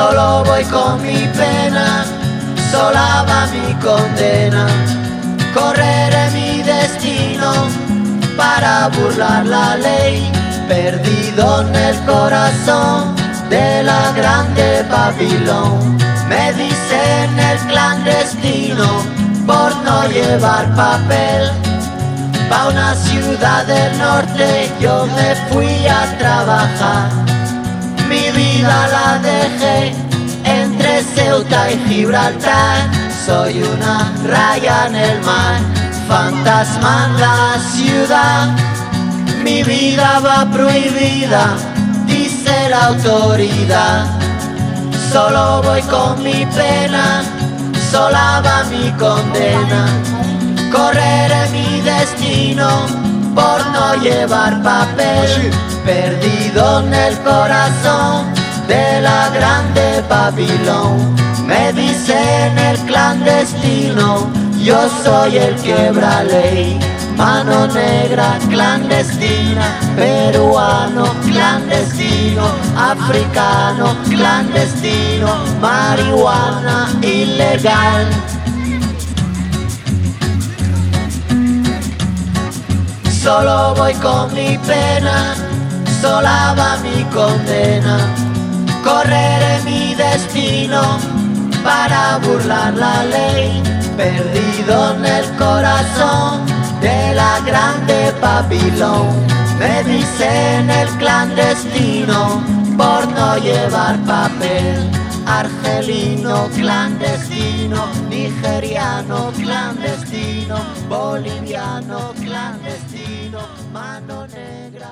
Solo voy con mi pena, sola va mi condena. Correré mi destino para burlar la ley, perdido en el corazón de la grande Babilón. Me dicen el clandestino por no llevar papel. Pa' una ciudad del norte yo me fui a trabajar. Vida la dejé entre Ceuta y Gibraltar. Soy una raya en el mar, fantasma en la ciudad. Mi vida va prohibida, dice la autoridad. Solo voy con mi pena, sola va mi condena. Correré mi destino por no llevar papel, perdido en el corazón de la grande Babilón. Me dicen el clandestino, yo soy el quebra ley. Mano negra clandestina, peruano clandestino, africano clandestino, marihuana ilegal. Solo voy con mi pena, sola va mi condena. Correré mi destino para burlar la ley, perdido en el corazón de la grande Babilón. Me dicen el clandestino por no llevar papel. Argelino clandestino, nigeriano clandestino, boliviano clandestino, mano negra.